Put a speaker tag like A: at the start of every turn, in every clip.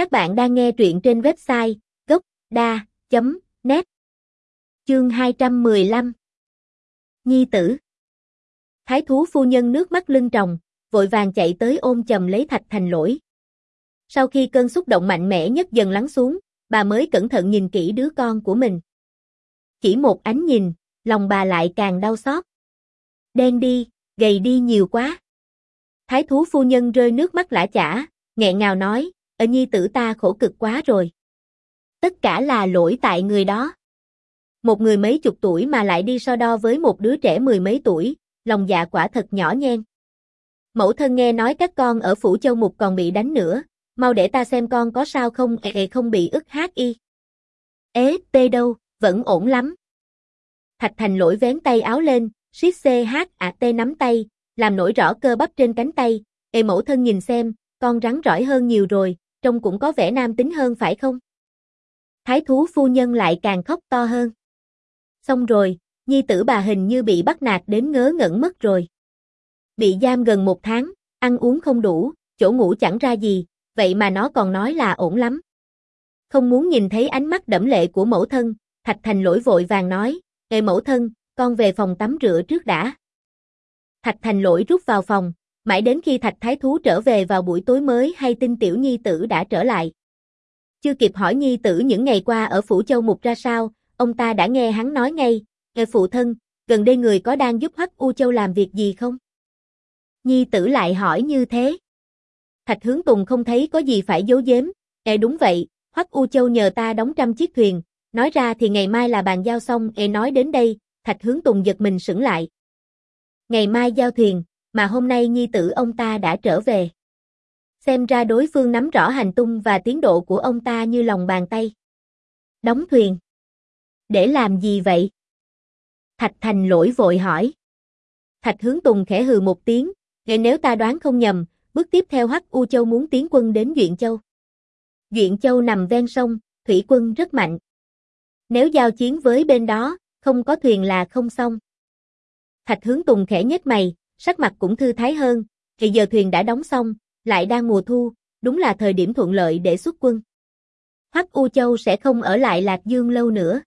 A: Các bạn đang nghe truyện trên website gốc.da.net Chương 215 Nhi tử Thái thú phu nhân nước mắt lưng tròng, vội vàng chạy tới ôm chầm lấy thạch thành lỗi. Sau khi cơn xúc động mạnh mẽ nhất dần lắng xuống, bà mới cẩn thận nhìn kỹ đứa con của mình. Chỉ một ánh nhìn, lòng bà lại càng đau xót. Đen đi, gầy đi nhiều quá. Thái thú phu nhân rơi nước mắt lã chả, nghẹn ngào nói, ở nhi tử ta khổ cực quá rồi. Tất cả là lỗi tại người đó. Một người mấy chục tuổi mà lại đi so đo với một đứa trẻ mười mấy tuổi, lòng dạ quả thật nhỏ nhen. Mẫu thân nghe nói các con ở Phủ Châu Mục còn bị đánh nữa, mau để ta xem con có sao không ệ không bị ức hát y. Ế, tê đâu, vẫn ổn lắm. Thạch Thành lỗi vén tay áo lên, siết c hát ạ tê nắm tay, làm nổi rõ cơ bắp trên cánh tay, ê mẫu thân nhìn xem, con rắn rỏi hơn nhiều rồi, trông cũng có vẻ nam tính hơn phải không? Thái thú phu nhân lại càng khóc to hơn. Xong rồi, nhi tử bà hình như bị bắt nạt đến ngớ ngẩn mất rồi. Bị giam gần một tháng, ăn uống không đủ, chỗ ngủ chẳng ra gì, vậy mà nó còn nói là ổn lắm. Không muốn nhìn thấy ánh mắt đẫm lệ của mẫu thân, Thạch Thành lỗi vội vàng nói, Ê mẫu thân, con về phòng tắm rửa trước đã. Thạch Thành lỗi rút vào phòng, mãi đến khi Thạch Thái Thú trở về vào buổi tối mới hay tin tiểu nhi tử đã trở lại. Chưa kịp hỏi nhi tử những ngày qua ở Phủ Châu Mục ra sao, ông ta đã nghe hắn nói ngay, Ê phụ thân, gần đây người có đang giúp Hắc U Châu làm việc gì không? Nhi tử lại hỏi như thế. Thạch Hướng Tùng không thấy có gì phải giấu giếm, Ê đúng vậy, Hoắc U Châu nhờ ta đóng trăm chiếc thuyền, nói ra thì ngày mai là bàn giao xong, Ê nói đến đây, Thạch Hướng Tùng giật mình sững lại. Ngày mai giao thuyền, mà hôm nay nhi tử ông ta đã trở về. Xem ra đối phương nắm rõ hành tung và tiến độ của ông ta như lòng bàn tay. Đóng thuyền. Để làm gì vậy? Thạch Thành lỗi vội hỏi. Thạch Hướng Tùng khẽ hừ một tiếng, nghe nếu ta đoán không nhầm, bước tiếp theo Hắc U Châu muốn tiến quân đến Duyện Châu. Duyện Châu nằm ven sông, thủy quân rất mạnh. Nếu giao chiến với bên đó, không có thuyền là không xong. Thạch Hướng Tùng khẽ nhếch mày, sắc mặt cũng thư thái hơn, thì giờ thuyền đã đóng xong, lại đang mùa thu, đúng là thời điểm thuận lợi để xuất quân. Hoắc U Châu sẽ không ở lại Lạc Dương lâu nữa.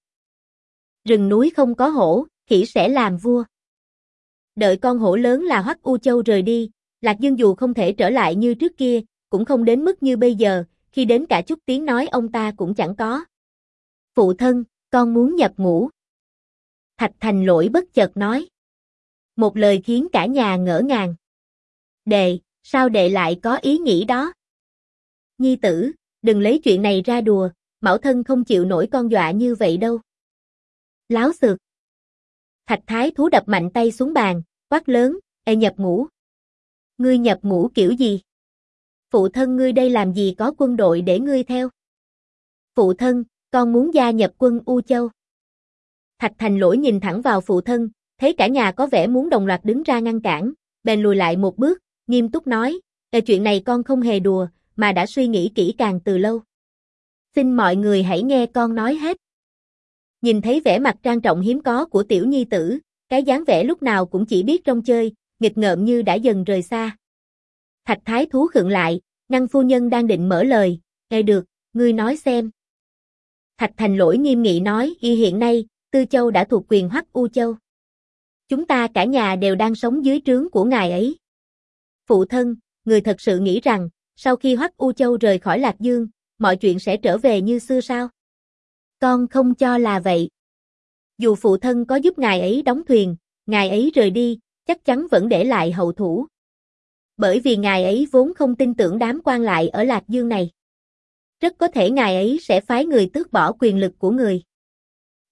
A: Rừng núi không có hổ, khỉ sẽ làm vua. Đợi con hổ lớn là Hoắc U Châu rời đi, Lạc Dương dù không thể trở lại như trước kia, cũng không đến mức như bây giờ, khi đến cả chút tiếng nói ông ta cũng chẳng có. Phụ thân, con muốn nhập ngũ. Thạch Thành lỗi bất chợt nói. Một lời khiến cả nhà ngỡ ngàng. Đệ, sao đệ lại có ý nghĩ đó? Nhi tử, đừng lấy chuyện này ra đùa, mẫu thân không chịu nổi con dọa như vậy đâu. Láo xược. Thạch thái thú đập mạnh tay xuống bàn, quát lớn, e nhập ngũ. Ngươi nhập ngũ kiểu gì? Phụ thân ngươi đây làm gì có quân đội để ngươi theo? Phụ thân, con muốn gia nhập quân U Châu. Thạch Thành lỗi nhìn thẳng vào phụ thân, thấy cả nhà có vẻ muốn đồng loạt đứng ra ngăn cản, bèn lùi lại một bước, nghiêm túc nói, Ê chuyện này con không hề đùa, mà đã suy nghĩ kỹ càng từ lâu. Xin mọi người hãy nghe con nói hết. Nhìn thấy vẻ mặt trang trọng hiếm có của tiểu nhi tử, cái dáng vẻ lúc nào cũng chỉ biết trong chơi, nghịch ngợm như đã dần rời xa. Thạch thái thú khựng lại, ngăn phu nhân đang định mở lời, nghe được, ngươi nói xem. Thạch thành lỗi nghiêm nghị nói, y hiện nay, Tư Châu đã thuộc quyền Hoắc U Châu. Chúng ta cả nhà đều đang sống dưới trướng của ngài ấy. Phụ thân, người thật sự nghĩ rằng, sau khi Hoắc U Châu rời khỏi Lạc Dương, mọi chuyện sẽ trở về như xưa sao? Con không cho là vậy. Dù phụ thân có giúp ngài ấy đóng thuyền, ngài ấy rời đi, chắc chắn vẫn để lại hậu thủ. Bởi vì ngài ấy vốn không tin tưởng đám quan lại ở Lạc Dương này. Rất có thể ngài ấy sẽ phái người tước bỏ quyền lực của người.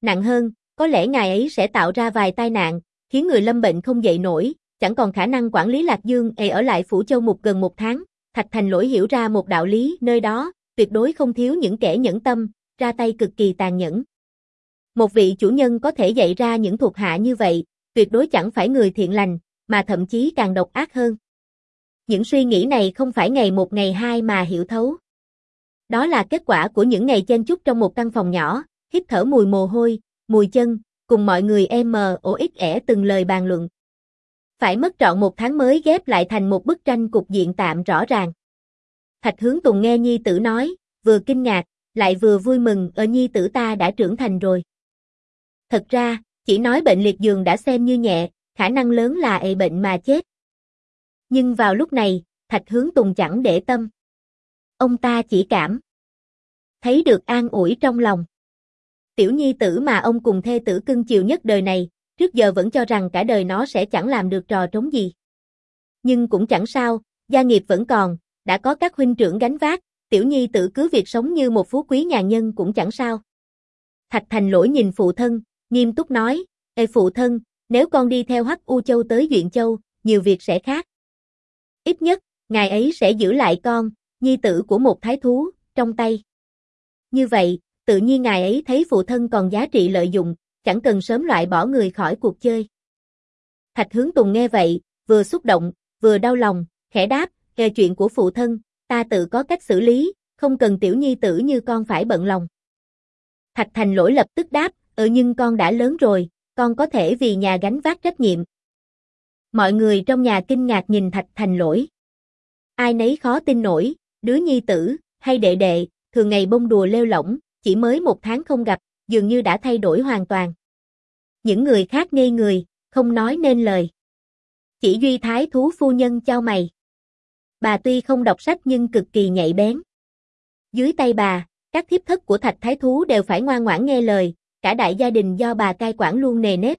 A: Nặng hơn, có lẽ ngài ấy sẽ tạo ra vài tai nạn, khiến người lâm bệnh không dậy nổi, chẳng còn khả năng quản lý Lạc Dương ề ở lại Phủ Châu Mục gần một tháng. Thạch Thành lỗi hiểu ra một đạo lý nơi đó, tuyệt đối không thiếu những kẻ nhẫn tâm, ra tay cực kỳ tàn nhẫn. Một vị chủ nhân có thể dạy ra những thuộc hạ như vậy, tuyệt đối chẳng phải người thiện lành, mà thậm chí càng độc ác hơn. Những suy nghĩ này không phải ngày một ngày hai mà hiểu thấu. Đó là kết quả của những ngày chen chúc trong một căn phòng nhỏ, hít thở mùi mồ hôi, mùi chân, cùng mọi người em ổ ít ẻ từng lời bàn luận. Phải mất trọn một tháng mới ghép lại thành một bức tranh cục diện tạm rõ ràng. Thạch hướng Tùng nghe Nhi tử nói, vừa kinh ngạc, lại vừa vui mừng ở nhi tử ta đã trưởng thành rồi. Thật ra, chỉ nói bệnh liệt giường đã xem như nhẹ, khả năng lớn là ệ bệnh mà chết. Nhưng vào lúc này, Thạch Hướng Tùng chẳng để tâm. Ông ta chỉ cảm thấy được an ủi trong lòng. Tiểu nhi tử mà ông cùng thê tử cưng chiều nhất đời này, trước giờ vẫn cho rằng cả đời nó sẽ chẳng làm được trò trống gì. Nhưng cũng chẳng sao, gia nghiệp vẫn còn, đã có các huynh trưởng gánh vác, tiểu nhi Tử cứ việc sống như một phú quý nhà nhân cũng chẳng sao. Thạch Thành lỗi nhìn phụ thân, nghiêm túc nói, Ê phụ thân, nếu con đi theo Hắc U Châu tới Duyện Châu, nhiều việc sẽ khác. Ít nhất, ngài ấy sẽ giữ lại con, nhi tử của một thái thú, trong tay. Như vậy, tự nhiên ngài ấy thấy phụ thân còn giá trị lợi dụng, chẳng cần sớm loại bỏ người khỏi cuộc chơi. Thạch hướng Tùng nghe vậy, vừa xúc động, vừa đau lòng, khẽ đáp, nghe chuyện của phụ thân, ta tự có cách xử lý, không cần tiểu nhi tử như con phải bận lòng. Thạch Thành lỗi lập tức đáp, ừ nhưng con đã lớn rồi, con có thể vì nhà gánh vác trách nhiệm. Mọi người trong nhà kinh ngạc nhìn Thạch Thành lỗi. Ai nấy khó tin nổi, đứa nhi tử, hay đệ đệ, thường ngày bông đùa lêu lỏng, chỉ mới một tháng không gặp, dường như đã thay đổi hoàn toàn. Những người khác ngây người, không nói nên lời. Chỉ duy thái thú phu nhân trao mày. Bà tuy không đọc sách nhưng cực kỳ nhạy bén. Dưới tay bà, các thiếp thất của thạch thái thú đều phải ngoan ngoãn nghe lời, cả đại gia đình do bà cai quản luôn nề nếp.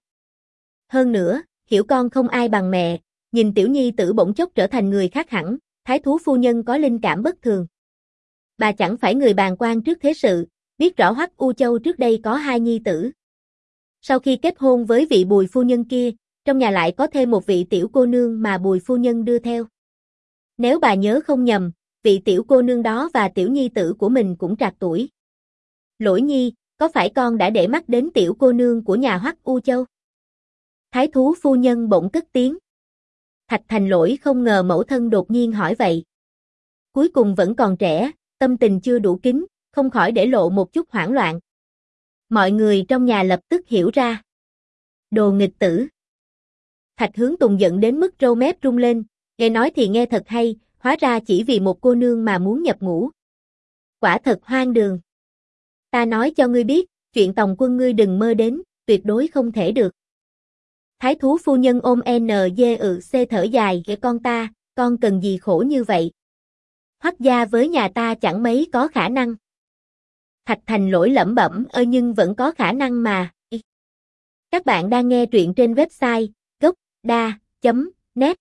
A: Hơn nữa, hiểu con không ai bằng mẹ, nhìn tiểu nhi tử bỗng chốc trở thành người khác hẳn, thái thú phu nhân có linh cảm bất thường. Bà chẳng phải người bàn quan trước thế sự, biết rõ Hoắc U Châu trước đây có hai nhi tử. Sau khi kết hôn với vị bùi phu nhân kia, trong nhà lại có thêm một vị tiểu cô nương mà bùi phu nhân đưa theo. Nếu bà nhớ không nhầm, vị tiểu cô nương đó và tiểu nhi tử của mình cũng trạc tuổi. Lỗi nhi, có phải con đã để mắt đến tiểu cô nương của nhà Hoắc U Châu? Thái thú phu nhân bỗng cất tiếng. Thạch thành lỗi không ngờ mẫu thân đột nhiên hỏi vậy. Cuối cùng vẫn còn trẻ, tâm tình chưa đủ kín, không khỏi để lộ một chút hoảng loạn. Mọi người trong nhà lập tức hiểu ra. Đồ nghịch tử. Thạch hướng tùng giận đến mức râu mép rung lên, nghe nói thì nghe thật hay, hóa ra chỉ vì một cô nương mà muốn nhập ngũ. Quả thật hoang đường. Ta nói cho ngươi biết, chuyện tòng quân ngươi đừng mơ đến, tuyệt đối không thể được. Thái thú phu nhân ôm NG ừ C thở dài kể con ta, con cần gì khổ như vậy. Hoắc gia với nhà ta chẳng mấy có khả năng. Thạch Thành lỗi lẩm bẩm, ơ, nhưng vẫn có khả năng mà. Các bạn đang nghe truyện trên website gocda.net